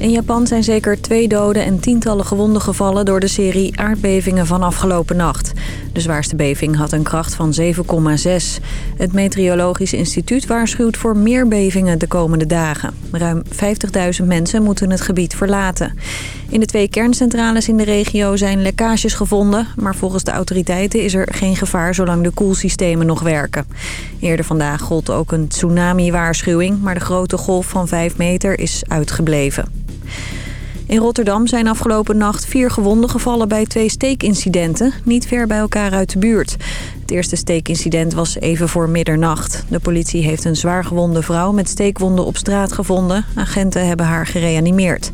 In Japan zijn zeker twee doden en tientallen gewonden gevallen... door de serie aardbevingen van afgelopen nacht. De zwaarste beving had een kracht van 7,6. Het Meteorologisch Instituut waarschuwt voor meer bevingen de komende dagen. Ruim 50.000 mensen moeten het gebied verlaten. In de twee kerncentrales in de regio zijn lekkages gevonden... maar volgens de autoriteiten is er geen gevaar zolang de koelsystemen nog werken. Eerder vandaag gold ook een tsunami-waarschuwing... maar de grote golf van 5 meter is uitgebleven. In Rotterdam zijn afgelopen nacht vier gewonden gevallen bij twee steekincidenten, niet ver bij elkaar uit de buurt. Het eerste steekincident was even voor middernacht. De politie heeft een zwaargewonde vrouw met steekwonden op straat gevonden. Agenten hebben haar gereanimeerd.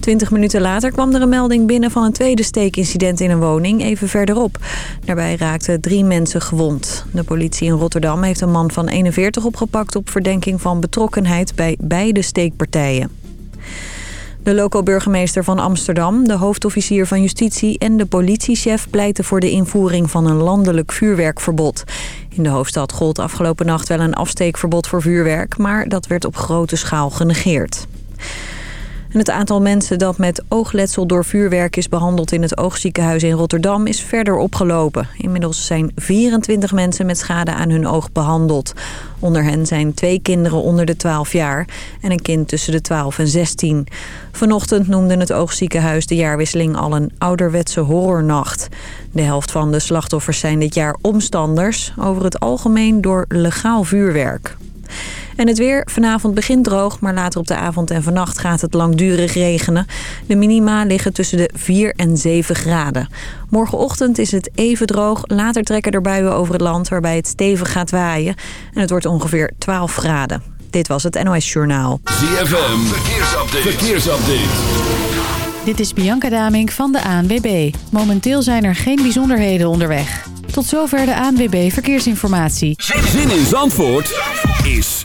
Twintig minuten later kwam er een melding binnen van een tweede steekincident in een woning, even verderop. Daarbij raakten drie mensen gewond. De politie in Rotterdam heeft een man van 41 opgepakt op verdenking van betrokkenheid bij beide steekpartijen. De loco-burgemeester van Amsterdam, de hoofdofficier van justitie en de politiechef pleiten voor de invoering van een landelijk vuurwerkverbod. In de hoofdstad gold afgelopen nacht wel een afsteekverbod voor vuurwerk, maar dat werd op grote schaal genegeerd. En het aantal mensen dat met oogletsel door vuurwerk is behandeld in het oogziekenhuis in Rotterdam is verder opgelopen. Inmiddels zijn 24 mensen met schade aan hun oog behandeld. Onder hen zijn twee kinderen onder de 12 jaar en een kind tussen de 12 en 16. Vanochtend noemde het oogziekenhuis de jaarwisseling al een ouderwetse horrornacht. De helft van de slachtoffers zijn dit jaar omstanders, over het algemeen door legaal vuurwerk. En het weer vanavond begint droog, maar later op de avond en vannacht gaat het langdurig regenen. De minima liggen tussen de 4 en 7 graden. Morgenochtend is het even droog. Later trekken er buien over het land waarbij het stevig gaat waaien. En het wordt ongeveer 12 graden. Dit was het NOS Journaal. ZFM, verkeersupdate. verkeersupdate. Dit is Bianca Damink van de ANWB. Momenteel zijn er geen bijzonderheden onderweg. Tot zover de ANWB Verkeersinformatie. Zin in Zandvoort is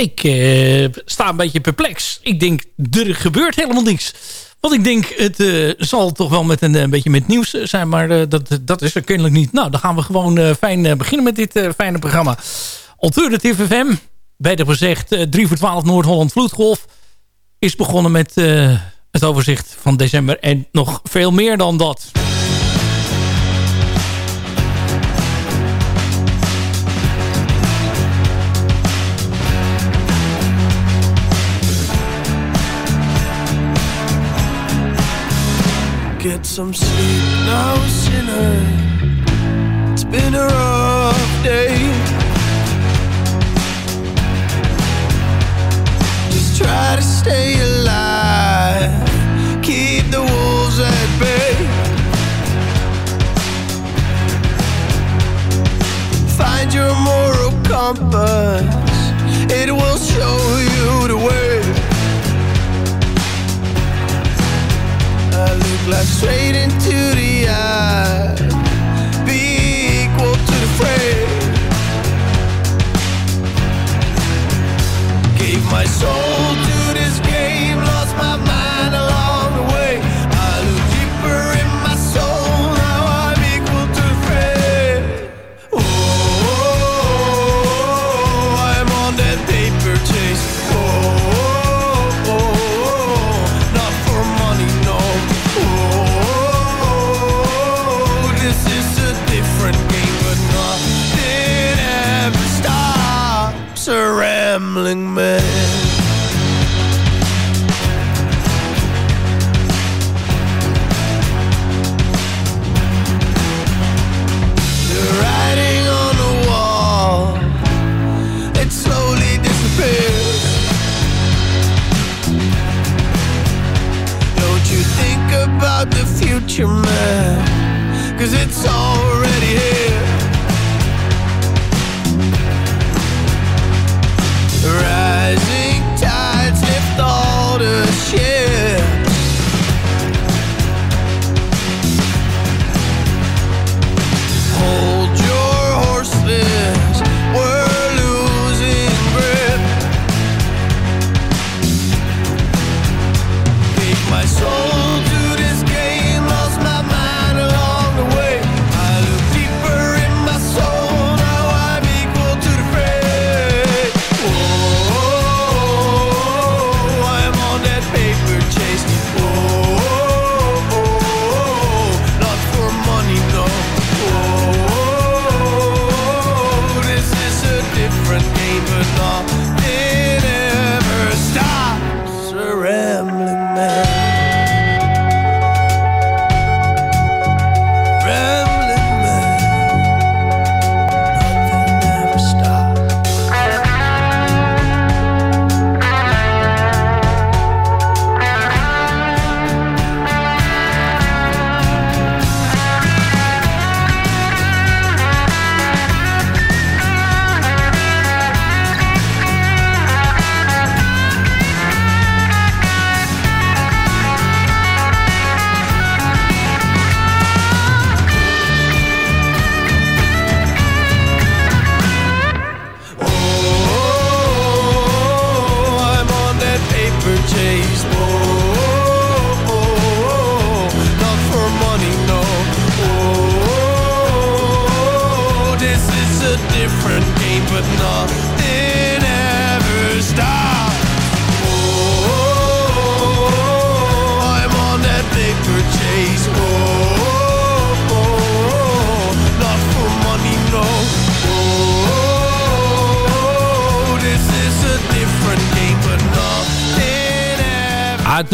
Ik uh, sta een beetje perplex. Ik denk, er gebeurt helemaal niks. Want ik denk, het uh, zal toch wel met een, een, beetje met nieuws zijn. Maar dat, dat is er kennelijk niet. Nou, dan gaan we gewoon fijn beginnen met dit fijne programma. Alternative FM, beter gezegd 3 voor 12 Noord-Holland Vloedgolf... is begonnen met het overzicht van december. En nog veel meer dan dat. Get some sleep now, sinner. It's been a rough day. Just try to stay alive. Keep the wolves at bay. Find your moral compass. It will show you Like straight into the eye. Be equal to the fray. Gave my soul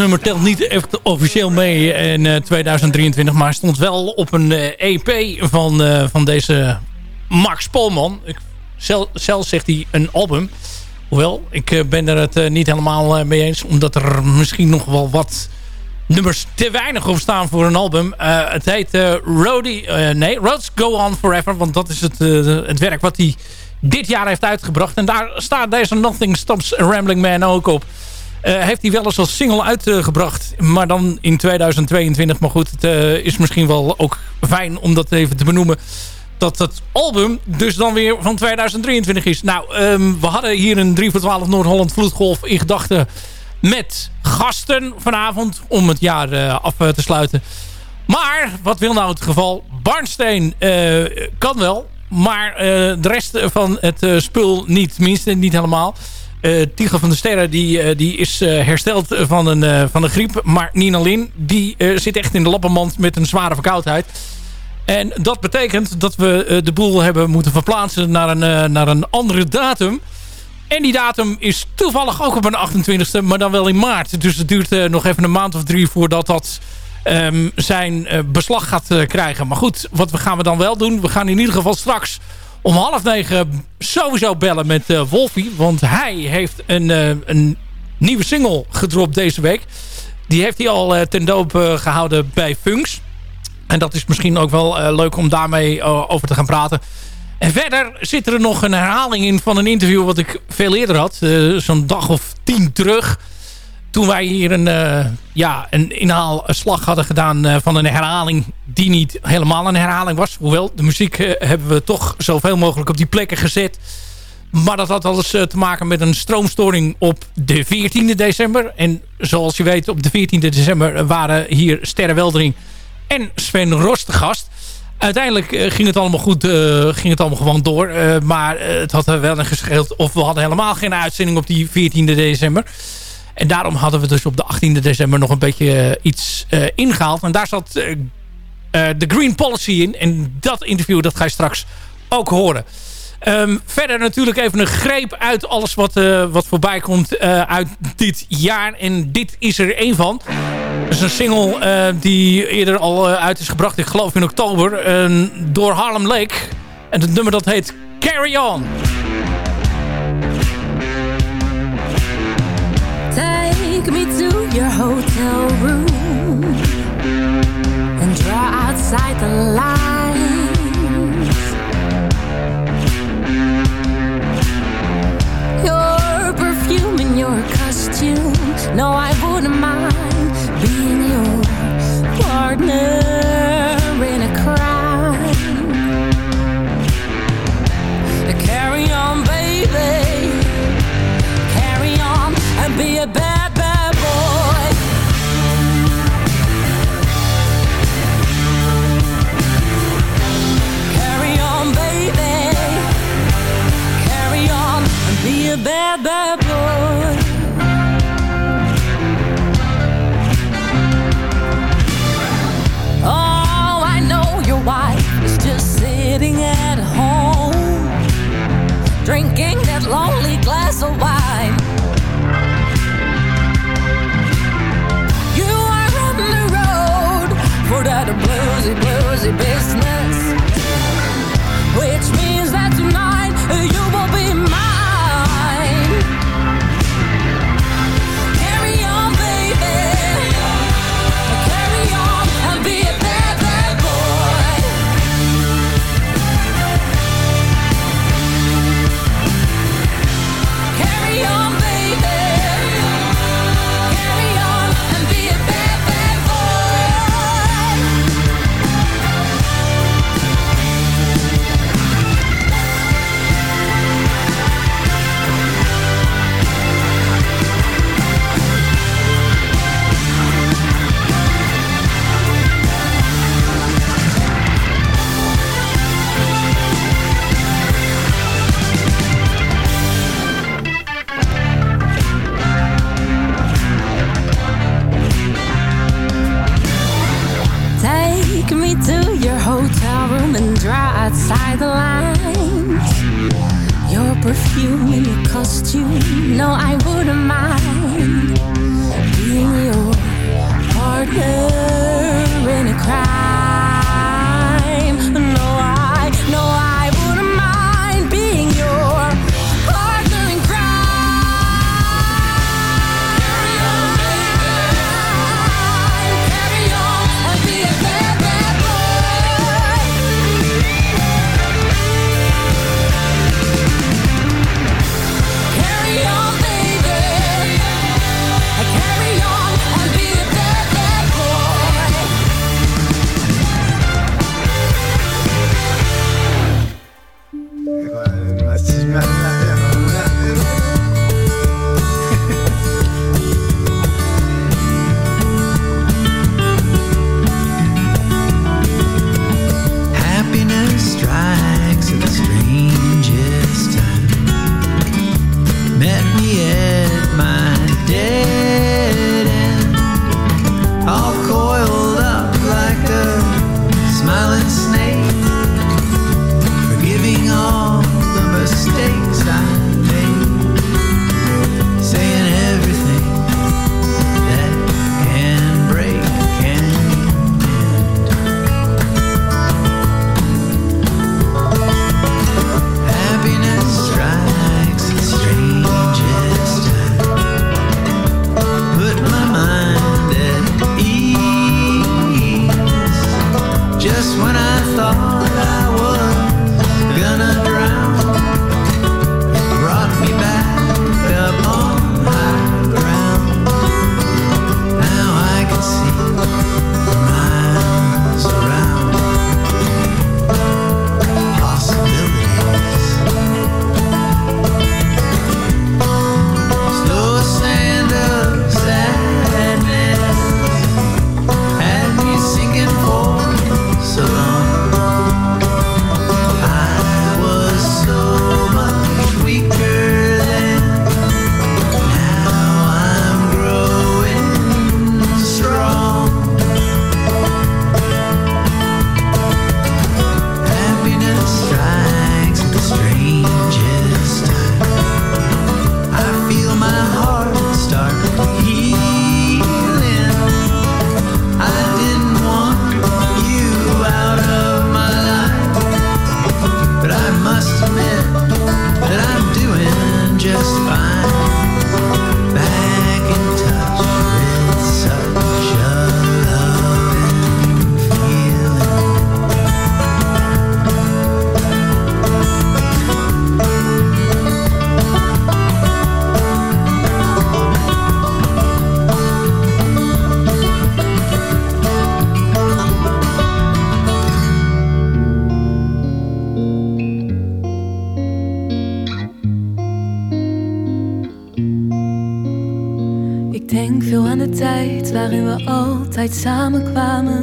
nummer telt niet echt officieel mee in eh, 2023, maar stond wel op een eh, EP van, eh, van deze Max Polman. Ik, zelf, zegt hij een album. Hoewel, ik eh, ben er het eh, niet helemaal eh, mee eens, omdat er misschien nog wel wat nummers te weinig op staan voor een album. Eh, het heet eh Roadie, eh, nee, Roads Go On Forever, want dat is het, eh, het werk wat hij dit jaar heeft uitgebracht. En daar staat deze Nothing Stops Rambling Man ook op. Eh, heeft hij wel eens als single uitgebracht. Maar dan in 2022. Maar goed, het eh, is misschien wel ook fijn om dat even te benoemen. Dat het album dus dan weer van 2023 is. Nou, ehm, we hadden hier een 3 voor 12 Noord-Holland Vloedgolf in gedachten. Met gasten vanavond. Om het jaar eh, af te sluiten. Maar, wat wil nou het geval? Barnsteen kan wel. Maar de rest van het spul niet. Tenminste, niet helemaal. Eh Tigo van de Sterren die, eh, die is eh, hersteld van een, van een griep. Maar Nina Lin die zit echt in de lappenmand met een zware verkoudheid. En dat betekent dat we de boel hebben moeten verplaatsen naar een, naar een andere datum. En die datum is toevallig ook op een 28e, maar dan wel in maart. Dus het duurt nog even een maand of drie voordat dat ehm, zijn beslag gaat krijgen. Maar goed, wat gaan we dan wel doen? We gaan in ieder geval straks om half negen sowieso bellen met eh Wolfie. Want hij heeft een, eh, een nieuwe single gedropt deze week. Die heeft hij al eh, ten doop eh, gehouden bij Funks. En dat is misschien ook wel leuk om daarmee over te gaan praten. En verder zit er nog een herhaling in van een interview wat ik veel eerder had. Zo'n dag of tien terug. Toen wij hier een, eh, ja, een inhaalslag hadden gedaan eh, van een herhaling die niet helemaal een herhaling was. Hoewel, de muziek eh, hebben we toch zoveel mogelijk op die plekken gezet. Maar dat had alles te maken met een stroomstoring op de 14e december. En zoals je weet, op de 14e december waren hier Sterre Weldering en Sven Ros te gast. Uiteindelijk ging het allemaal goed, ging het allemaal gewoon door. Maar het had wel een gescheeld. Of we hadden helemaal geen uitzending op die 14e december. En daarom hadden we dus op de 18e december nog een beetje eh, iets eh, ingehaald. En daar zat eh, de Green Policy in. En dat interview dat ga je straks ook horen. Ehm, verder natuurlijk even een greep uit alles wat, wat voorbij komt uit dit jaar. En dit is er één van. Dat is een single die eerder al uit is gebracht. Ik geloof in oktober. door Harlem Lake. En het nummer dat heet Carry On. Hotel room and draw outside the lines. Your perfume and your costume. No, I wouldn't bad, bad boy. Oh, I know your wife is just sitting at home drinking that lonely glass of wine. You are on the road for that bluesy, bluesy business, tijd waarin we altijd samen kwamen.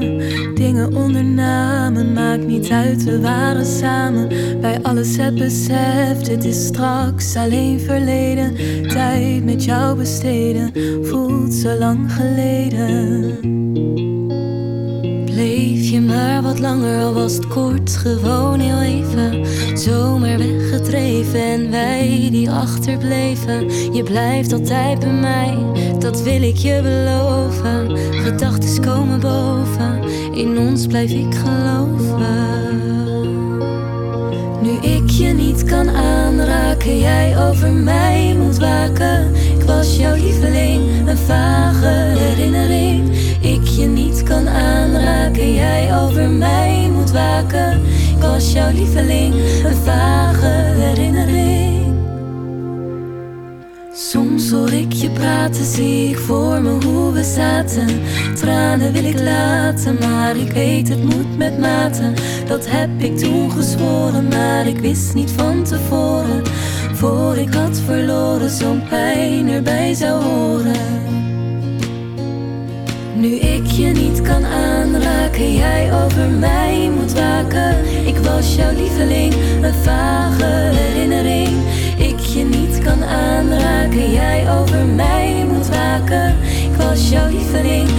Dingen ondernamen, maakt niet uit, we waren samen. Bij alles het besef, dit is straks alleen verleden. Tijd met jou besteden, voelt zo lang geleden. Bleef je maar wat langer, al was het kort, gewoon heel even. Zomaar weggedreven en wij die achterbleven. Je blijft altijd bij mij, dat wil ik je beloven. Gedachten komen boven, in ons blijf ik geloven. Nu ik je niet kan aanraken, jij over mij moet waken. Ik was jouw lieveling, een vage herinnering. Ik je niet kan aanraken, jij over mij moet waken. Ik was jouw lieveling, een vage herinnering. Soms hoor ik je praten, zie ik voor me hoe we zaten. Tranen wil ik laten, maar ik weet het moet met mate. Dat heb ik toen gezworen, maar ik wist niet van tevoren. Voor ik had verloren, zo'n pijn erbij zou horen. Nu ik je niet kan aanraken, jij over mij moet waken. Ik was jouw lieveling, een vage herinnering. Je niet kan aanraken, jij over mij moet waken. Ik was jouw lieveling,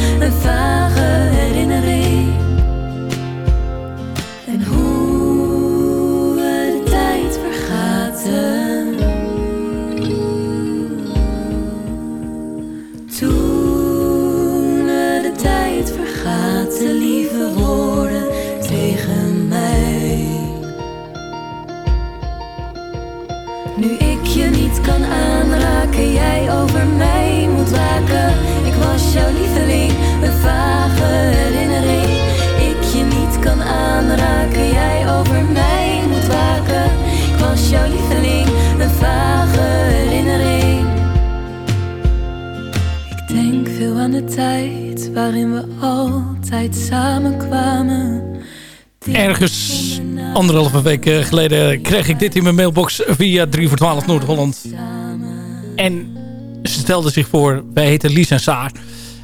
anderhalve week eh, geleden kreeg ik dit in mijn mailbox via 3 voor 12 Noord-Holland. En ze stelde zich voor, wij heten Lies en Saar.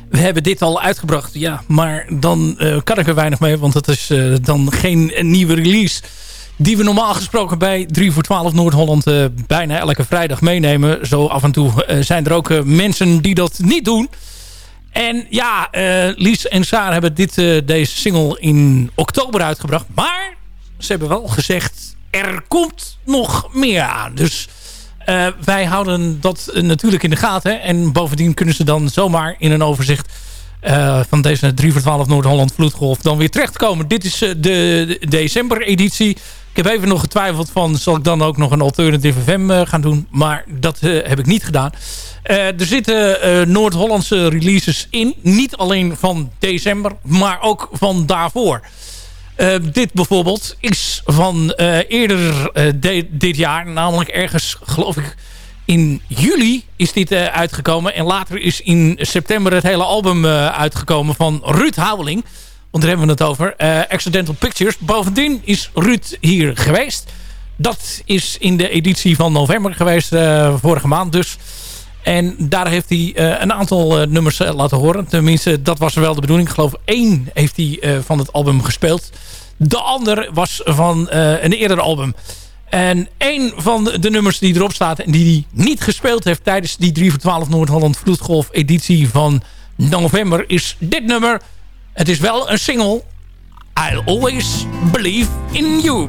We hebben dit al uitgebracht, ja, maar dan eh, kan ik er weinig mee, want het is eh, dan geen nieuwe release die we normaal gesproken bij 3 voor 12 Noord-Holland bijna elke vrijdag meenemen. Zo af en toe zijn er ook mensen die dat niet doen. En ja, Lies en Saar hebben dit, deze single in oktober uitgebracht. Maar ze hebben wel gezegd, er komt nog meer aan. Dus eh, wij houden dat natuurlijk in de gaten. En bovendien kunnen ze dan zomaar in een overzicht eh, van deze 3 voor 12 Noord-Holland Vloedgolf dan weer terechtkomen. Dit is eh, de, de december-editie. Ik heb even nog getwijfeld van, zal ik dan ook nog een Alternative FM eh, gaan doen? Maar dat heb ik niet gedaan. Er zitten Noord-Hollandse releases in. Niet alleen van december, maar ook van daarvoor. Eh, dit bijvoorbeeld is van eh, eerder eh, dit jaar. Namelijk ergens, geloof ik, in juli is dit uitgekomen. En later is in september het hele album uitgekomen van Ruud Houweling. Want daar hebben we het over. Accidental Pictures. Bovendien is Ruud hier geweest. Dat is in de editie van november geweest, vorige maand dus. En daar heeft hij eh, een aantal eh, nummers eh, laten horen. Tenminste, dat was wel de bedoeling. Ik geloof één heeft hij van het album gespeeld. De ander was van een eerder album. En één van de, de nummers die erop staat... en die hij niet gespeeld heeft tijdens die 3 voor 12 Noord-Holland Vloedgolf editie van november... is dit nummer. Het is wel een single. I'll always believe in you.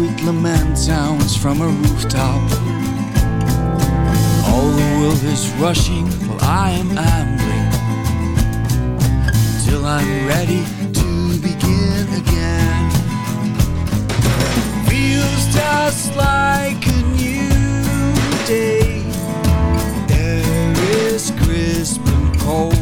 Sweet lament sounds from a rooftop. All the world is rushing while I am ambling. Till I'm ready to begin again feels just like a new day. Air is crisp and cold.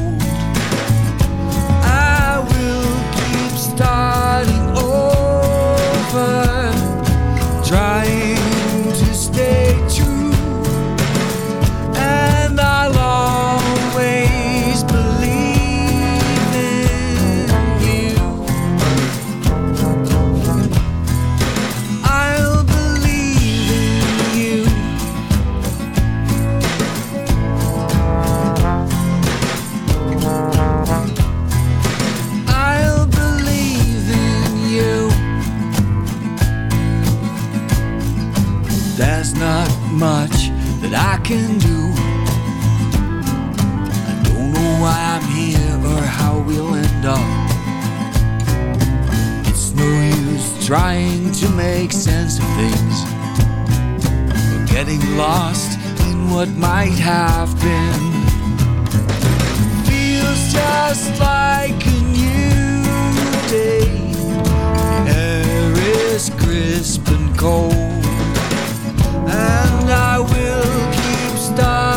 make sense of things. Or getting lost in what might have been. Feels just like a new day. The air is crisp and cold. And I will keep starting.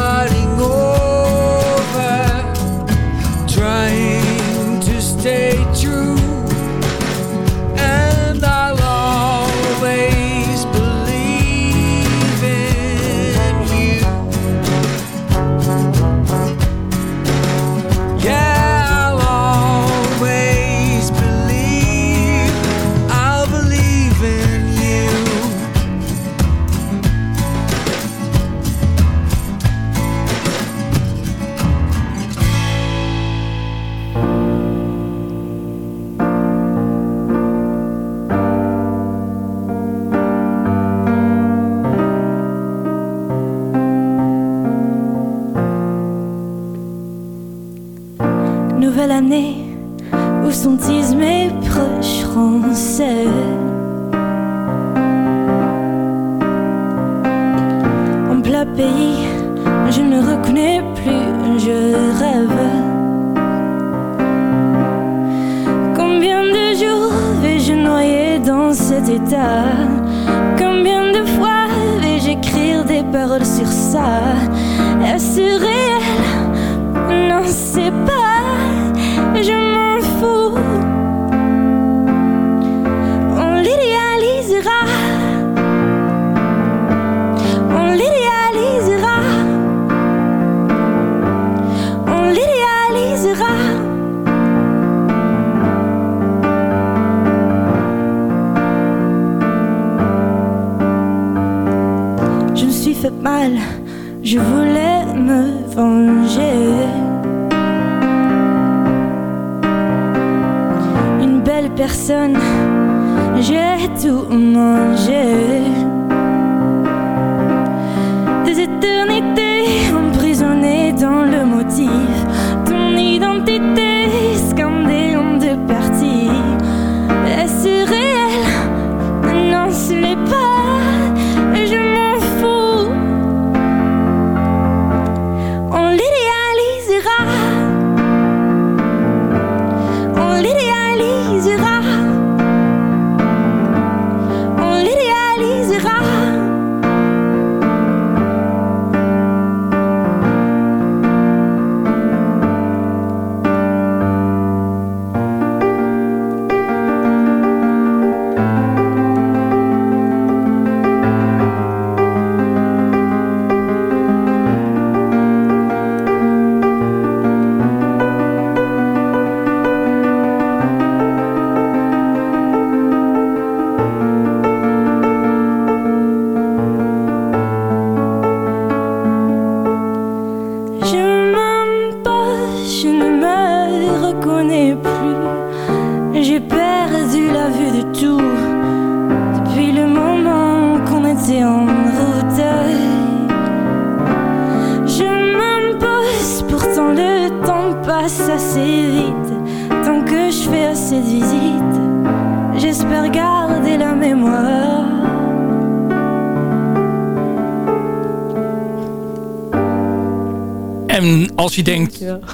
eternité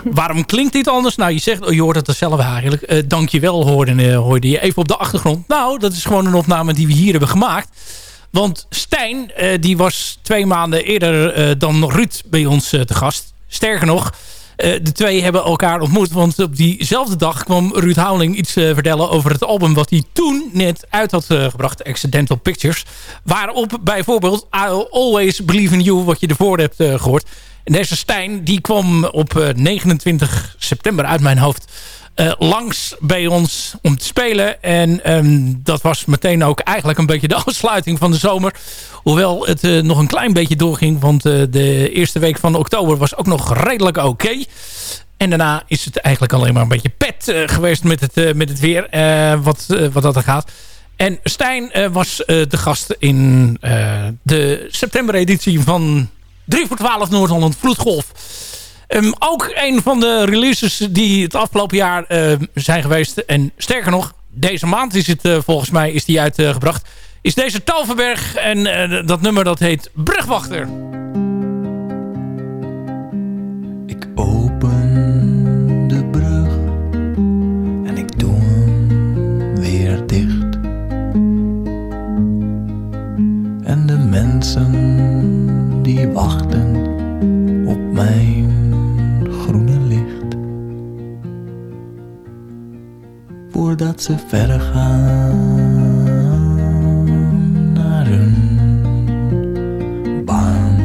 waarom klinkt dit anders? Nou, je zegt, oh, je hoort het er zelf eigenlijk. Uh, dankjewel hoorde, uh, hoorde je even op de achtergrond. Nou, dat is gewoon een opname die we hier hebben gemaakt. Want Stijn, uh, die was twee maanden eerder dan Ruud bij ons te gast. Sterker nog, de twee hebben elkaar ontmoet. Want op diezelfde dag kwam Ruud Houweling iets vertellen over het album... wat hij toen net uit had gebracht, Accidental Pictures. Waarop bijvoorbeeld I'll Always Believe in You, wat je ervoor hebt gehoord... Deze Stijn die kwam op uh, 29 september uit mijn hoofd uh, langs bij ons om te spelen. En um, dat was meteen ook eigenlijk een beetje de afsluiting van de zomer. Hoewel het uh, nog een klein beetje doorging. Want de eerste week van oktober was ook nog redelijk oké. En daarna is het eigenlijk alleen maar een beetje pet geweest met het, met het weer. wat, wat dat er gaat. En Stijn was de gast in de septembereditie van 3 voor 12 Noord-Holland Vloedgolf. Um, ook een van de releases die het afgelopen jaar uh, zijn geweest. En sterker nog, deze maand is het uh, volgens mij is die uitgebracht. Is deze Talverberg. En uh, dat nummer dat heet Brugwachter. Ik open de brug. En ik doe hem weer dicht. En de mensen die wachten op mijn groene licht. Voordat ze verder gaan naar hun baan.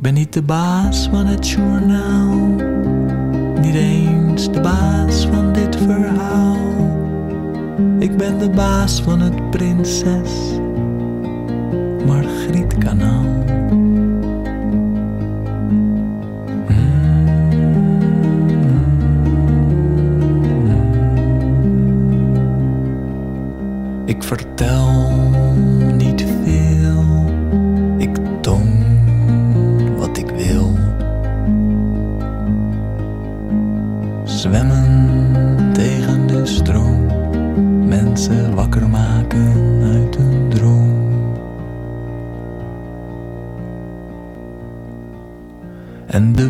Ben niet de baas van het journaal, niet eens de baas van dit verhaal. Ik ben de baas van het Prinses Margrietkanaal. Ik vertel En de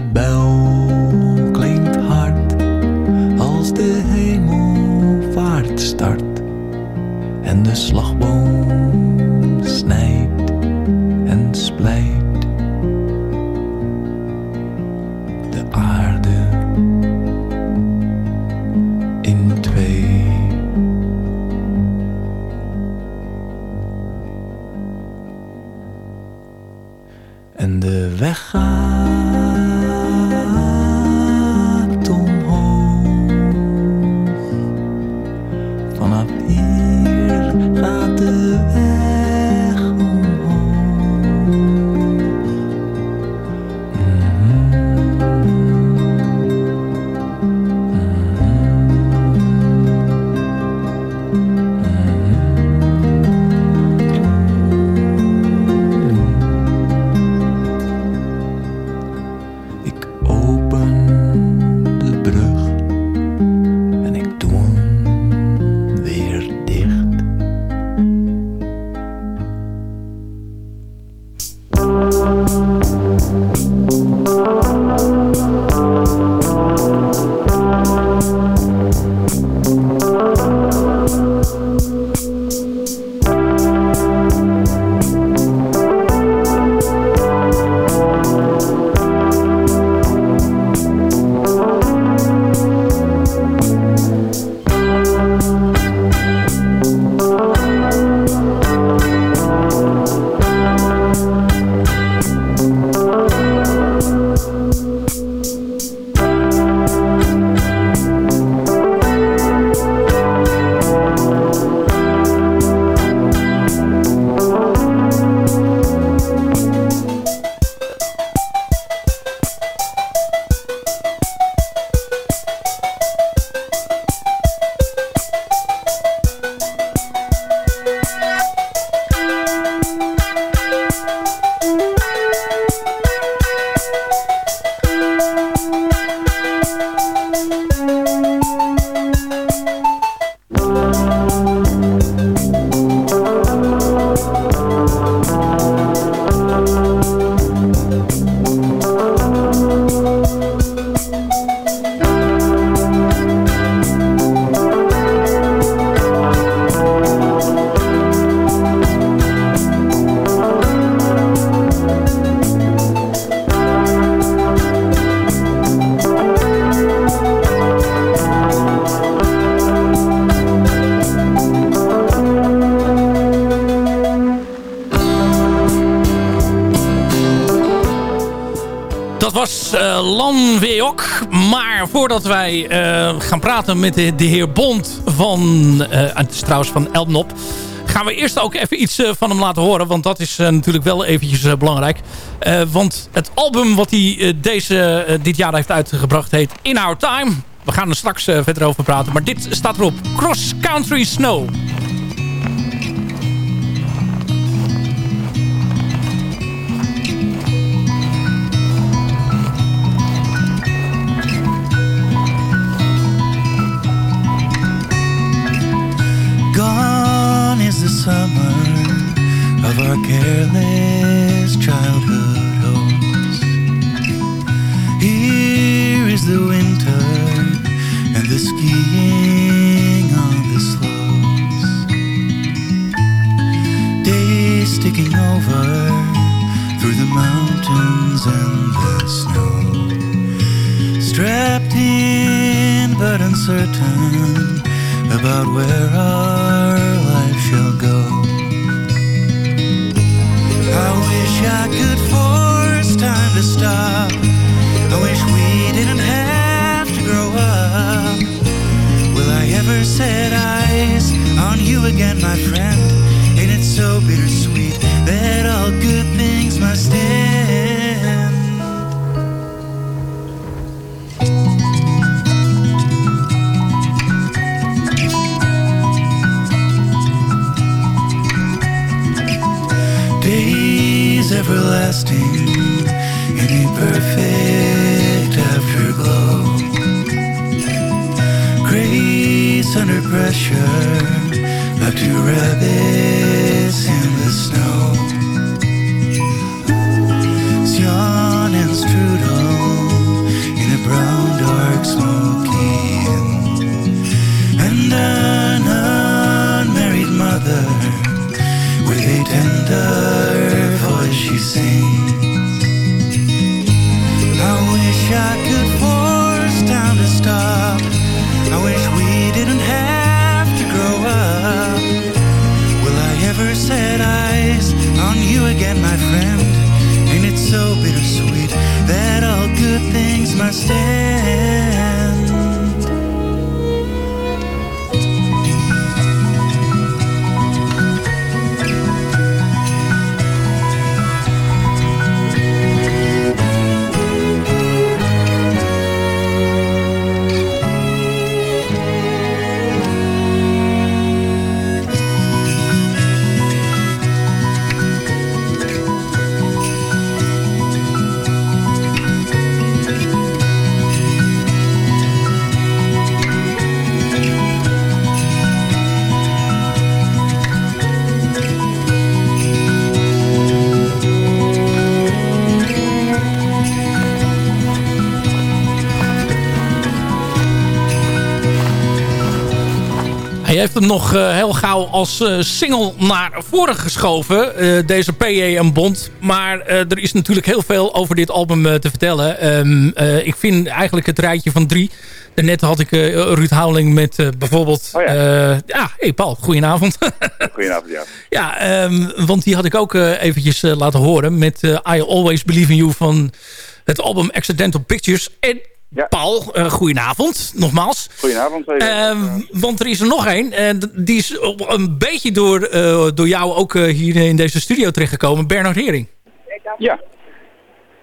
wij eh, gaan praten met de, de heer Bond van... eh het is trouwens van Elmnop... gaan we eerst ook even iets eh, van hem laten horen. Want dat is natuurlijk wel eventjes belangrijk. Want het album wat hij deze, dit jaar heeft uitgebracht heet In Our Time. We gaan er straks verder over praten. Maar dit staat erop. Cross Country Snow. Our careless childhood hopes. Here is the winter and the skiing on the slopes. Days sticking over through the mountains and the snow. Strapped in but uncertain about where our life shall go. I could force time to stop. I wish we didn't have to grow up. Will I ever set eyes on you again, my friend? Ain't it so bittersweet that all good things must end? everlasting in a perfect afterglow. Grace under pressure, like two rabbits in the snow. Sion and Strudel in a brown dark smoking, and an unmarried mother with a tender. Heeft hem nog eh, heel gauw als eh, single naar voren geschoven. eh, deze P.A. en Bond. Maar er is natuurlijk heel veel over dit album te vertellen. Ehm, eh, ik vind eigenlijk het rijtje van drie. Daarnet had ik Ruud Houweling met bijvoorbeeld... Oh ja. ja, hey Paul, goedenavond. Goedenavond, ja. ja, ehm, want die had ik ook eventjes laten horen... met I Always Believe in You van het album Accidental Pictures. En Ja. Paul, eh goedenavond, nogmaals. Goedenavond. even. Ehm, want er is er nog één. En d- die is een beetje door, eh, door jou ook eh, hier in deze studio terechtgekomen. Bernard Hering. ja,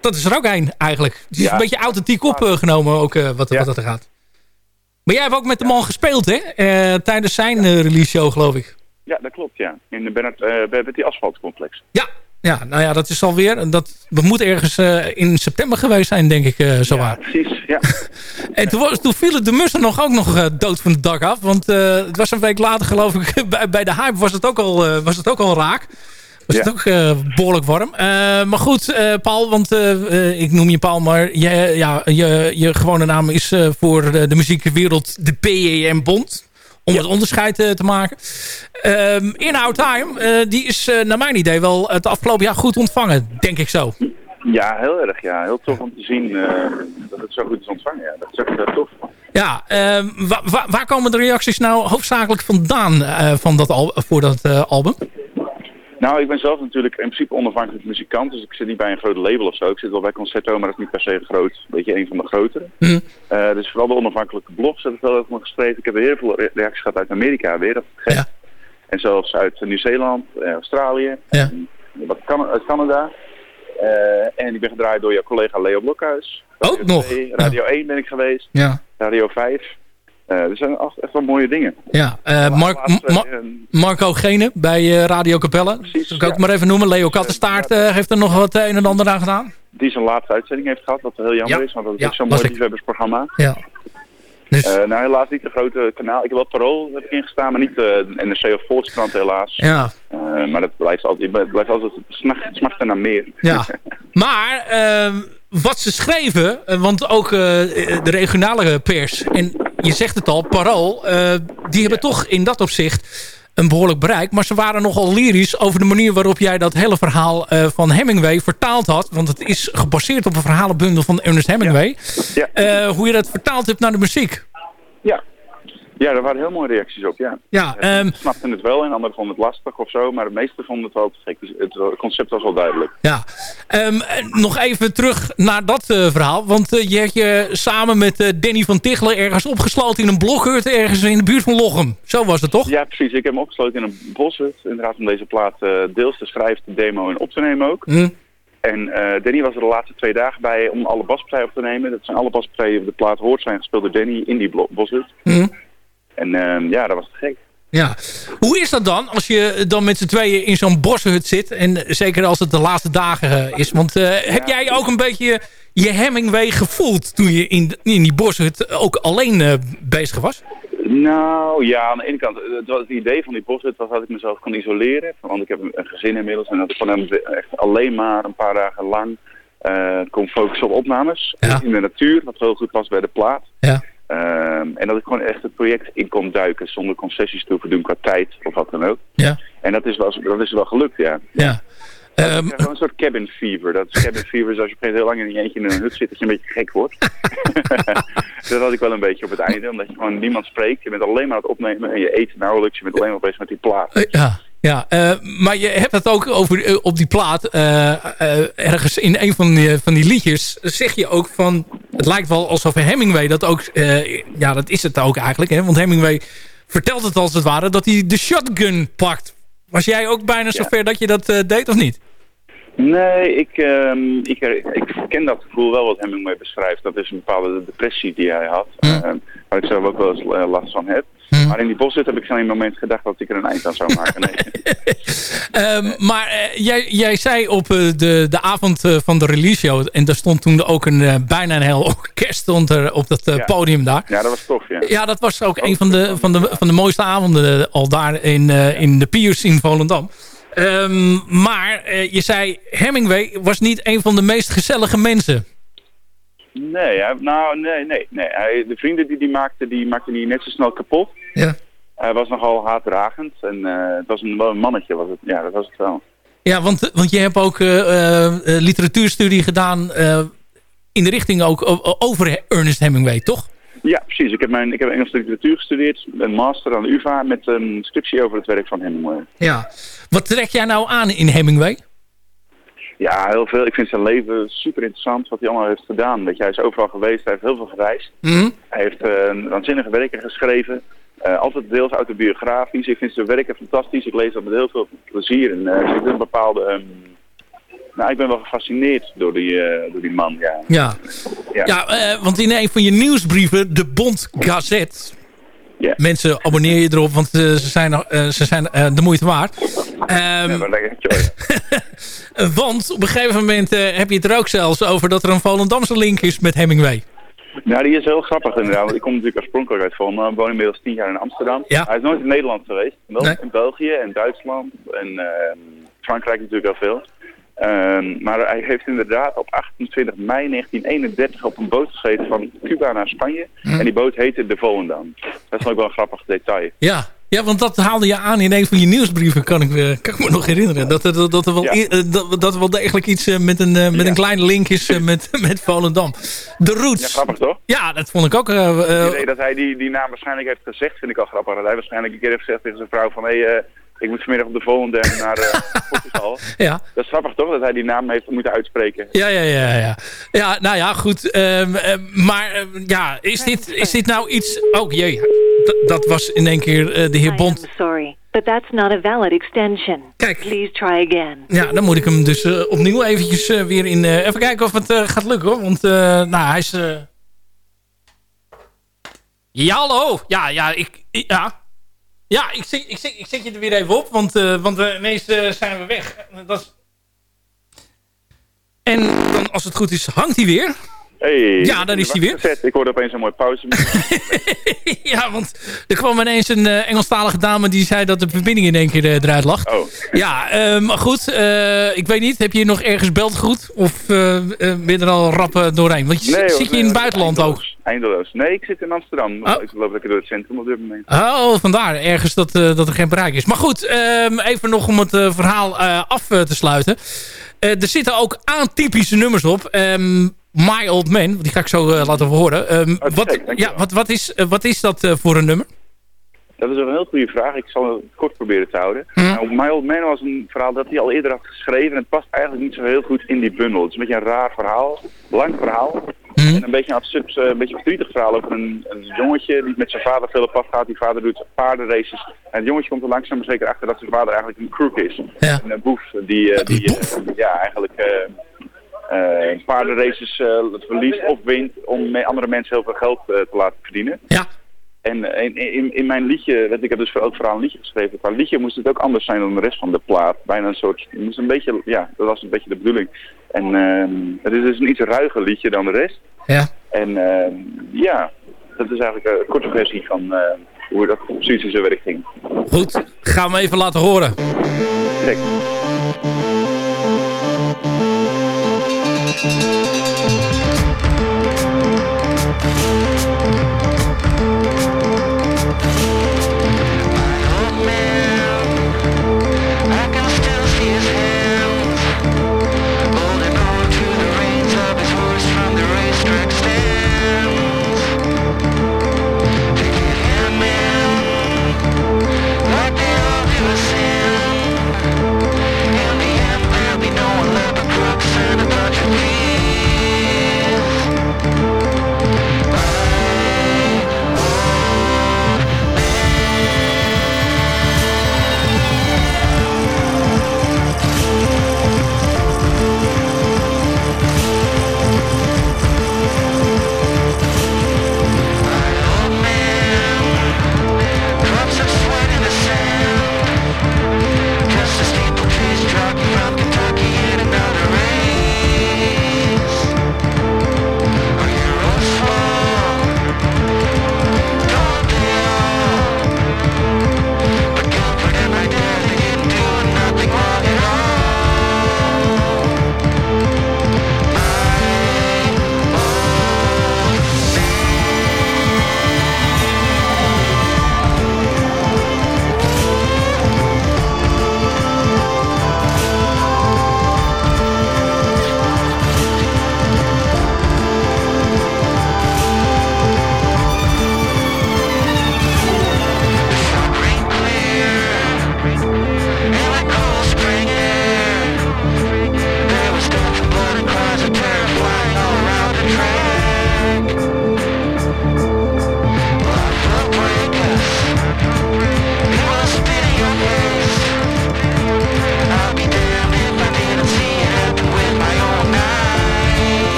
Dat is er ook één eigenlijk. Die is Ja. een beetje authentiek opgenomen ook eh, wat, Ja. wat dat er gaat. Maar jij hebt ook met de man gespeeld hè? Eh, tijdens zijn eh, release show geloof ik. ja, dat klopt, ja. In de Bernard, eh, bij die asfaltcomplex. Ja. Ja, nou ja, dat is alweer. Dat, dat moet ergens eh, in september geweest zijn, denk ik, eh zo Ja, precies, ja. En toen, toen vielen de mussen nog ook nog eh, dood van het dak af. Want het was een week later, geloof ik, bij, bij de hype was het ook al, was het ook al raak. Was Ja. het ook eh, behoorlijk warm. Maar goed, Paul, want ik noem je Paul, maar je, ja, je, je gewone naam is voor de, de muziekwereld de PEM Bond. Om het onderscheid eh, te maken. Ehm In Our Time, eh, die is eh, naar mijn idee wel het afgelopen jaar goed ontvangen, denk ik zo. Ja, heel erg, ja. Heel tof om te zien dat het zo goed is ontvangen, ja. Dat is echt tof. Ja, ehm, wa- wa- waar komen de reacties nou hoofdzakelijk vandaan van dat al voor dat album? Nou, ik ben zelf natuurlijk in principe onafhankelijk muzikant, dus ik zit niet bij een groot label of zo. Ik zit wel bij Concerto, maar dat is niet per se groot. Een beetje een van de grotere. Hm. Eh, dus vooral de onafhankelijke blogs heb ik wel over me geschreven. Ik heb heel veel re- reacties gehad uit Amerika weer, dat. Ja. En zelfs uit Nieuw-Zeeland, eh, Australië, Ja. en wat Can- uit Canada. Eh, en ik ben gedraaid door jouw collega Leo Blokhuis. Ook nog? 2, Radio 1 ben ik geweest, Ja, Radio 5. Eh er zijn echt, echt wel mooie dingen. ja. eh, eh, Marco Gene bij Radio Capelle. Precies, Dat kan ik ja. maar even noemen. Leo Kattenstaart heeft er nog wat een en ander aan gedaan. die zijn laatste uitzending heeft gehad, wat heel jammer Ja. is, want dat is Ja, ook zo'n mooi liefhebbersprogramma. Ja. Dus, nou, helaas niet de grote kanaal. Ik heb wel Parool heb ik ingestaan, maar niet de NRC of Volkskrant helaas. ja, maar dat blijft altijd, blijft altijd smacht, smachten naar meer. ja. Maar wat ze schreven, want ook de regionale pers, en je zegt het al, Parool, eh, die hebben toch in dat opzicht een behoorlijk bereik. Maar ze waren nogal lyrisch over de manier waarop jij dat hele verhaal eh, van Hemingway vertaald had. Want het is gebaseerd op een verhalenbundel van Ernest Hemingway. Ja. Eh, hoe je dat vertaald hebt naar de muziek. ja. Ja, daar waren heel mooie reacties op, ja. Ja, ehm, snapten het wel en anderen vonden het lastig of zo, maar de meesten vonden het wel te gek. Dus het concept was wel duidelijk. Ja, Ehm, nog even terug naar dat eh, verhaal. Want eh, je hebt je samen met eh, Danny van Tichelen ergens opgesloten in een blokhut ergens in de buurt van Lochem. Zo was het toch? Ja, precies. Ik heb hem opgesloten in een boshut, inderdaad om deze plaat deels te schrijven, te demo en op te nemen ook. Hm. En Danny was er de laatste twee dagen bij om alle baspartijen op te nemen. Dat zijn alle baspartijen op de plaat hoort zijn gespeeld door Danny in die boshut. Hm. En ehm, ja, dat was te gek. Ja. Hoe is dat dan als je dan met z'n tweeën in zo'n boshut zit? En zeker als het de laatste dagen eh, is. Want eh, heb jij ook een beetje je Hemingway gevoeld toen je in, in die boshut ook alleen eh, bezig was? Nou ja, aan de ene kant, het, was het idee van die boshut was dat ik mezelf kon isoleren. Want ik heb een gezin inmiddels en dat ik van hem echt alleen maar een paar dagen lang eh, kon focussen op opnames. Ja. In de natuur, wat heel goed past bij de plaat. Ja. Ehm, en dat ik gewoon echt het project in kon duiken zonder concessies te hoeven doen qua tijd of wat dan ook. Ja. En dat is wel, dat is wel gelukt, ja. Ja. Ehm, heb gewoon een soort cabin fever. Dat is cabin fever is als je op een heel lang in je eentje in een hut zit, dat je een beetje gek wordt. dat had ik wel een beetje op het einde, omdat je gewoon niemand spreekt. Je bent alleen maar aan het opnemen en je eet nauwelijks. Je bent alleen maar bezig met die plaat. ja. Ja, eh, maar je hebt het ook over eh, op die plaat. eh, ergens in een van die, van die liedjes zeg je ook van... Het lijkt wel alsof Hemingway dat ook... ja, dat is het ook eigenlijk. Hè? Want Hemingway vertelt het als het ware dat hij de shotgun pakt. Was jij ook bijna zover dat je dat deed of niet? Nee, ik, ehm, ik, ik ken dat gevoel wel wat Hemingway beschrijft. Dat is een bepaalde depressie die hij had. ehm, waar ik zelf ook wel eens last van heb. Maar in die boshut heb ik geen moment gedacht dat ik er een eind aan zou maken. Nee. Ehm, maar eh, jij, jij zei op eh, de, de avond eh, van de release show... en daar stond toen ook een, bijna een heel orkest stond er op dat Ja. podium daar. ja, dat was tof, ja. Ja, dat was ook een van de, van de, van de mooiste avonden al daar in, in de Piers in Volendam. Ehm, maar je zei, Hemingway was niet een van de meest gezellige mensen. Nee, hij, nou, nee, nee. nee. Hij, de vrienden die hij maakte, die maakte hij net zo snel kapot. Ja. Hij was nogal haatdragend en eh, het was een, wel een mannetje, was het. Ja, dat was het wel. Ja, want, want je hebt ook eh, eh, literatuurstudie gedaan in de richting ook over Ernest Hemingway, toch? Ja, precies. Ik heb, mijn, ik heb Engelse literatuur gestudeerd, een master aan de UvA met een scriptie over het werk van Hemingway. Ja. Wat trek jij nou aan in Hemingway? Ja, heel veel. Ik vind zijn leven super interessant wat hij allemaal heeft gedaan. Weet je, hij is overal geweest, hij heeft heel veel gereisd. Mhm. Hij heeft eh waanzinnige werken geschreven. Eh, altijd deels autobiografisch. Ik vind zijn werken fantastisch. Ik lees dat met heel veel plezier. En er zit een bepaalde... ehm, nou, ik ben wel gefascineerd door die, eh, door die man, ja. Ja, Ja. ja want in een van je nieuwsbrieven, de Bond Gazette... Mensen, abonneer je erop, want eh, ze zijn, eh, ze zijn eh, de moeite waard. Ehm, Ja, Want op een gegeven moment heb je het er ook zelfs over dat er een Volendamse link is met Hemingway. Nou, die is heel grappig inderdaad. Want ik kom natuurlijk oorspronkelijk uit Volendam. Ik woon inmiddels tien jaar in Amsterdam. Ja. Hij is nooit in Nederland geweest. Wel Nee. in België en Duitsland en ehm, Frankrijk natuurlijk al veel. Ehm, maar hij heeft inderdaad op 28 mei 1931 op een boot gezeten van Cuba naar Spanje. Hm. En die boot heette de Volendam. Dat is ook wel een grappig detail. Ja. ja, want dat haalde je aan in een van je nieuwsbrieven, kan ik, me- kan ik me nog herinneren. Dat er, dat er, wel, Ja. eh, dat, dat wel degelijk iets eh, met, een, eh, met Ja. een kleine link is eh, met, met Volendam. De Ja, Roots. grappig toch? Ja, dat vond ik ook... eh, eh, Het idee dat hij die, die naam waarschijnlijk heeft gezegd, vind ik al grappig. Dat hij waarschijnlijk een keer heeft gezegd tegen zijn vrouw van... hé, hey, eh, ik moet vanmiddag op de volgende naar uh, Portugal. ja. Dat is grappig toch, dat hij die naam heeft moeten uitspreken. Ja, ja, ja, ja. Ja, nou ja, goed. ehm, ehm, maar ehm, ja, is dit, is dit nou iets... Oh jee, D- dat was in één keer eh, de heer Bond. sorry, but that's not a valid extension. Kijk. Please try again. Ja, dan moet ik hem dus eh, opnieuw eventjes weer in... eh, even kijken of het gaat lukken hoor. Want, eh, nou, hij is... eh, Ja, hallo. Ja, ja, ik... ik- ja. Ja, ik zet, ik, ik zet je er weer even op. Want, eh, want ineens eh, zijn we weg. Dat is... En dan, als het goed is, hangt hij weer. Hey, Ja, daar is hij weer. Gezet. Ik hoorde opeens een mooie pauze. ja, want er kwam ineens een eh, Engelstalige dame die zei dat de verbinding in één keer eh, eruit lag. Oh, Ja, eh, maar goed. ik weet niet. Heb je nog ergens beltgoed? Of eh, eh, ben je er al rap eh, doorheen? Want je, nee, zit je in het buitenland ook? eindeloos. Nee, ik zit in Amsterdam. Oh. Ik loop lekker door het centrum op dit moment. Oh, vandaar. Ergens dat, dat er geen bereik is. Maar goed, ehm, even nog om het verhaal af te sluiten. Er zitten ook atypische nummers op. Ehm, My Old Man, die ga ik zo eh, laten horen. Ehm, Oh, wat, ja, wat, wat, is, eh, wat is dat eh, voor een nummer? Dat is een heel goede vraag. Ik zal het kort proberen te houden. Hm. Nou, My Old Man was een verhaal dat hij al eerder had geschreven. En het past eigenlijk niet zo heel goed in die bundel. Het is een beetje een raar verhaal. Lang verhaal. Hm? En een beetje een absurd, een beetje verdrietig verhaal over een, een jongetje die met zijn vader veel op afgaat. Die vader doet paardenraces. En het jongetje komt er langzaam maar zeker achter dat zijn vader eigenlijk een crook is. Ja. Een boef die, die ja, eigenlijk eh, paardenraces eh, verliest of wint om met andere mensen heel veel geld eh, te laten verdienen. Ja. En in, in, in mijn liedje, want ik heb dus voor elk verhaal een liedje geschreven. Qua liedje moest het ook anders zijn dan de rest van de plaat. Bijna een soort, het moest een beetje, ja, dat was een beetje de bedoeling. En ehm, het is dus een iets ruiger liedje dan de rest. Ja. En ehm, ja, dat is eigenlijk een korte versie van hoe dat precies in zijn werk ging. Goed, gaan we even laten horen. Kijk. I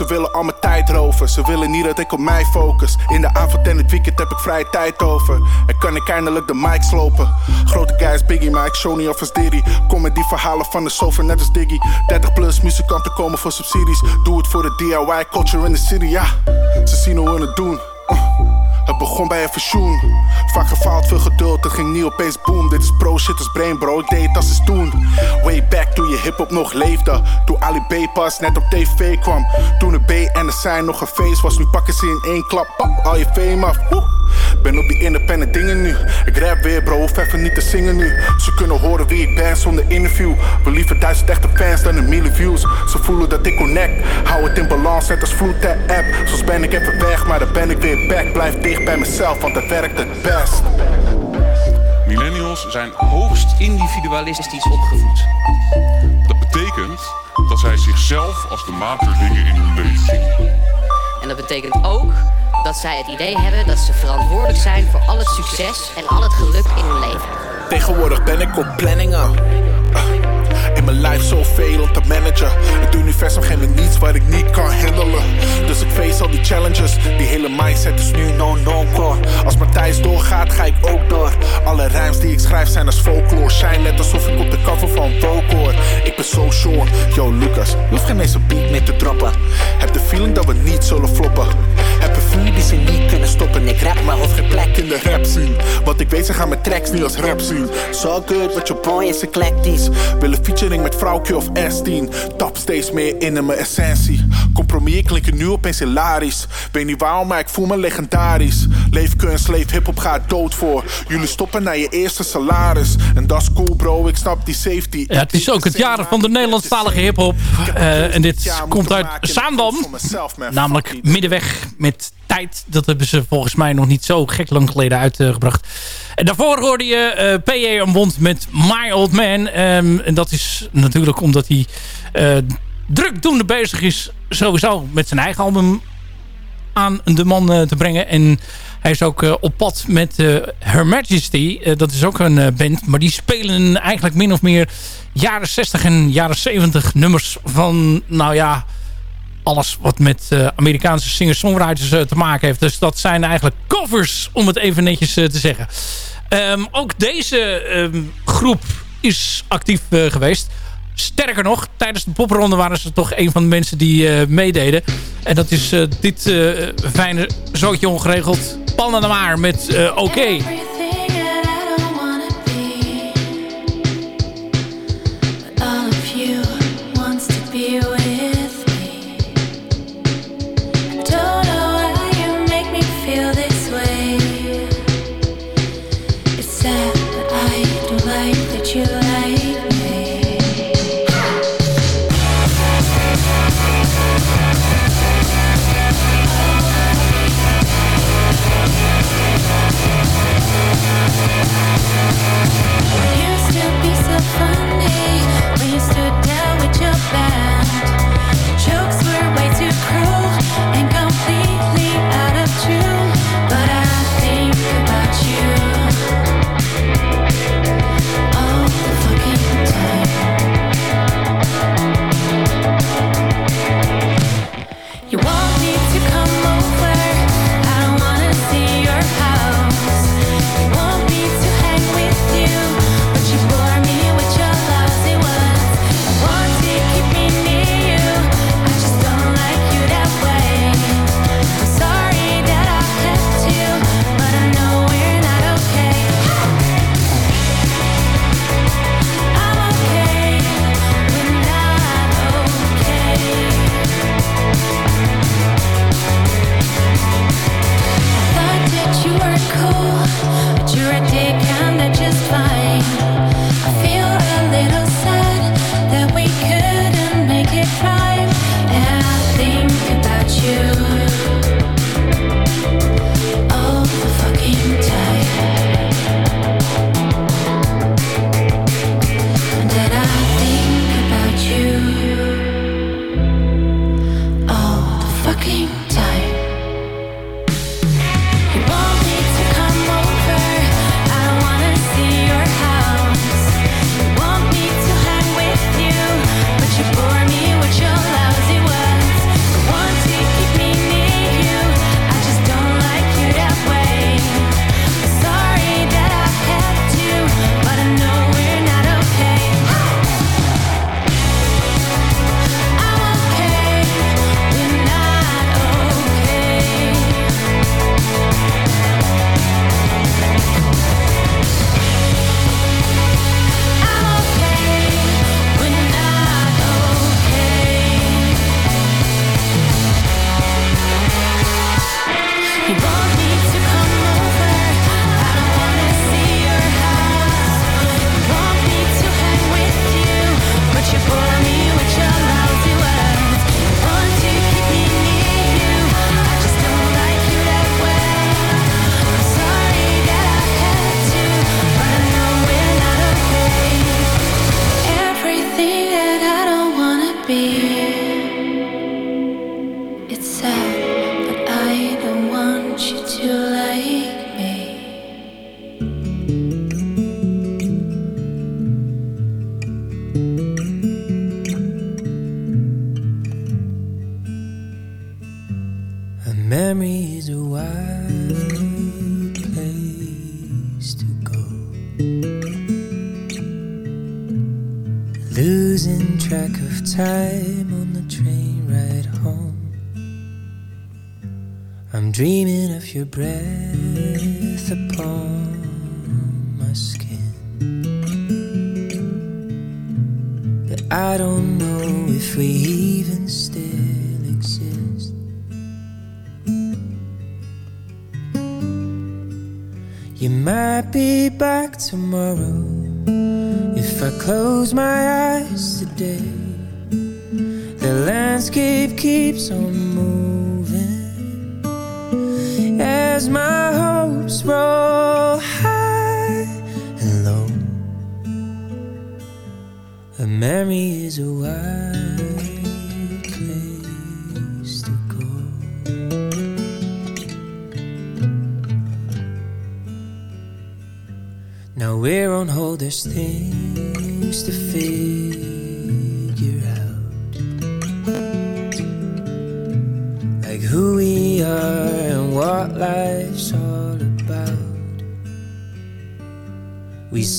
Ze willen al mijn tijd roven. Ze willen niet dat ik op mij focus. In de avond en het weekend heb ik vrije tijd over. En kan ik eindelijk de mic slopen. Grote guys, Biggie, maar ik show niet of als Diddy. Kom met die verhalen van de sofa, net als Diggy. 30 plus muzikanten komen voor subsidies. Doe het voor de DIY culture in the city, ja. Ze zien hoe we het doen. Uh. Het begon bij een verzoen. Vaak gefaald, veel geduld, het ging niet opeens boom. Dit is pro shit, is brain bro, ik deed als eens toen. Way back toen je hip-hop nog leefde. Toen Ali B pas net op tv kwam. Toen de B en de zijn nog een feest was. Nu pakken ze in één klap, pap, al je fame af. Woe. Ben op die independent dingen nu. Ik rap weer bro, hoef even niet te zingen nu. Ze kunnen horen wie ik ben zonder interview. We liever duizend echte fans dan een miljoen views. Ze voelen dat ik connect. Hou het in balans, net als ter app. Soms ben ik even weg, maar dan ben ik weer back. Blijf dicht bij mezelf, want dat werkt het best. Millennials zijn hoogst individualistisch opgevoed. Dat betekent dat zij zichzelf als de maat der dingen in hun leven zien. En dat betekent ook dat zij het idee hebben dat ze verantwoordelijk zijn voor al het succes en al het geluk in hun leven. Tegenwoordig ben ik op planningen. In mijn life zoveel om te managen. Het universum geeft me niets wat ik niet kan handelen. Dus ik face al die challenges. Die hele mindset is nu no-no-core. Als Matthijs doorgaat, ga ik ook door. Alle rijms die ik schrijf zijn als folklore. Shine net alsof ik op de cover van Vogue hoor. Ik ben zo sure. Yo, Lucas, je hoeft geen eens een beat meer te droppen. Heb de feeling dat we niet zullen floppen. Heb een vriend die ze niet kunnen stoppen. Ik rap maar of geen plek in de rap zien. Want ik weet, ze gaan mijn tracks niet als rap zien. So good, wat je boy is eclectisch. Willen met vrouwtje of S10. Tap steeds meer in mijn essentie. Compromis klinken nu opeens hilarisch. Weet niet waarom, maar ik voel me legendarisch. Leef kunst, leef hip-hop, ga dood voor. Jullie stoppen naar je eerste salaris. En dat is cool, bro, ik snap die safety. Ja, het is ook het jaar van de Nederlandstalige hiphop. Eh en dit komt uit Zaandam. Namelijk middenweg met Dat hebben ze volgens mij nog niet zo gek lang geleden uitgebracht. En daarvoor hoorde je eh P.A. aan Bond met My Old Man. Ehm, en dat is natuurlijk omdat hij eh drukdoende bezig is. Sowieso met zijn eigen album aan de man eh, te brengen. En hij is ook op pad met Her Majesty. Dat is ook een band. Maar die spelen eigenlijk min of meer jaren 60 en jaren 70 nummers van, nou ja, alles wat met eh, Amerikaanse singer-songwriters eh, te maken heeft. Dus dat zijn eigenlijk covers, om het even netjes eh, te zeggen. Ehm, ook deze ehm, groep is actief geweest. Sterker nog, tijdens de popronde waren ze toch een van de mensen die meededen. En dat is dit fijne zootje ongeregeld. Pannen de maar met Oké.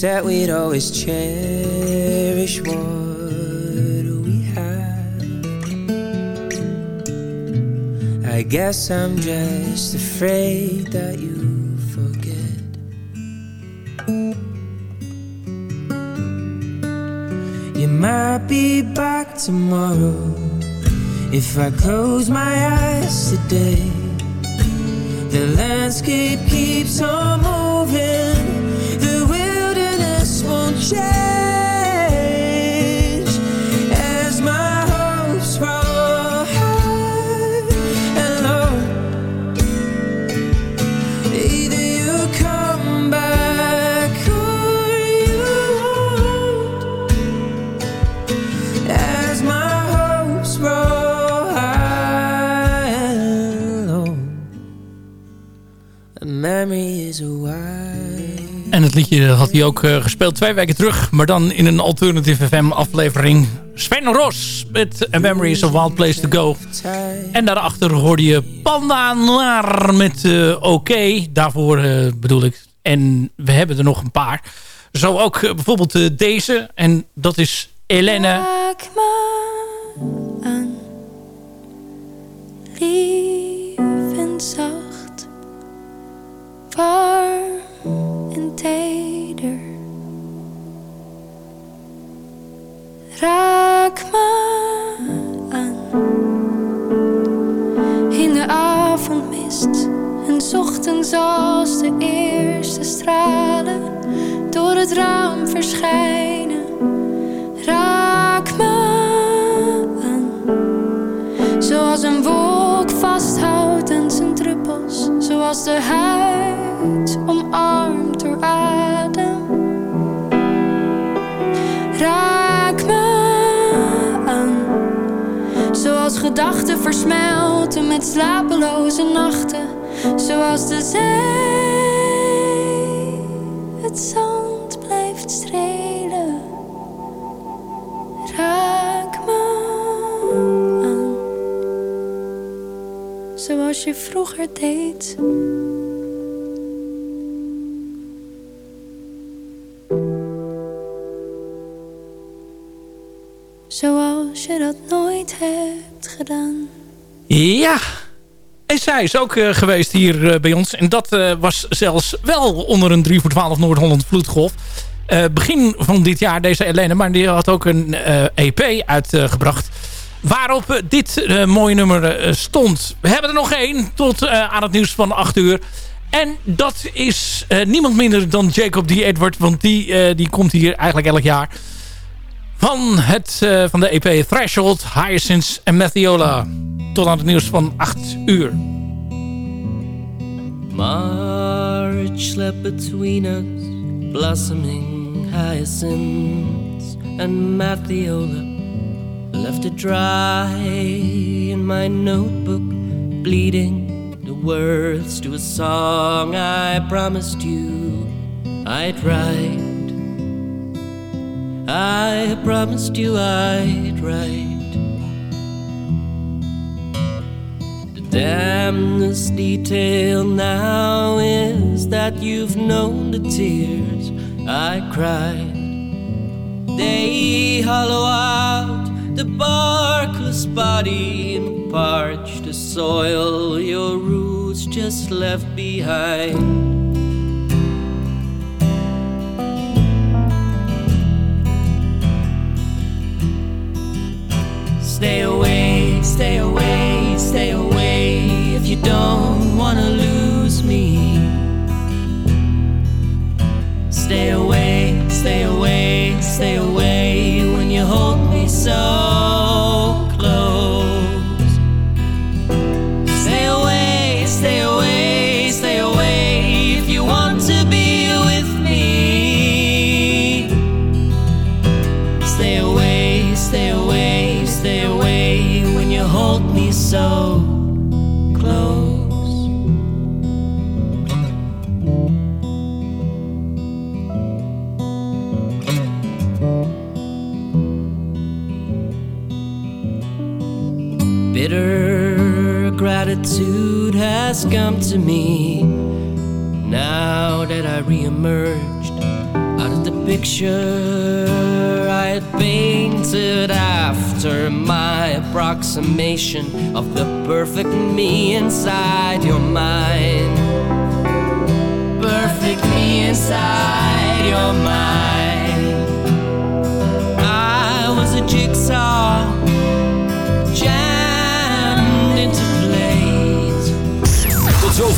Said we'd always cherish what we have. I guess I'm just afraid that you forget. You might be back tomorrow if I close my eyes today. The landscape keeps on moving, share. En het liedje had hij ook eh, gespeeld twee weken terug. Maar dan in een Alternative FM aflevering. Sven Ros met A Memory is a Wild Place to Go. En daarachter hoorde je Panda Noir met eh, Oké. Daarvoor eh, bedoel ik. En we hebben er nog een paar. Zo ook bijvoorbeeld deze. En dat is aan, lief en zacht, warm en teder. Raak me aan, in de avondmist en ochtends als de eerste stralen door het raam verschijnen. Raak me aan, zoals een wolk vasthoudt aan zijn druppels, zoals de huid omarmt gedachten versmelten met slapeloze nachten, zoals de zee het zand blijft strelen. Raak me aan, zoals je vroeger deed. Ja. En zij is ook eh, geweest hier eh, bij ons. En dat eh, was zelfs wel onder een 3 voor 12 Noord-Holland vloedgolf. Begin van dit jaar, deze Helene. Maar die had ook een EP uitgebracht. waarop dit mooie nummer stond. We hebben er nog één tot aan het nieuws van 8 uur. En dat is niemand minder dan Jacob D. Edward. Want die, die komt hier eigenlijk elk jaar. Van, het, eh, van de EP Threshold, Hyacinth en Mathiola. Tot aan het nieuws van 8 uur. March slept between us, blossoming hyacinths and Mathiola. Left it dry in my notebook, bleeding the words to a song I promised you I'd write. I promised you I'd write. The damnedest detail now is that you've known the tears I cried. They hollow out the barkless body and parch the soil your roots just left behind. Stay to me now that I reemerged out of the picture I had painted after my approximation of the perfect me inside your mind. Perfect me inside your mind.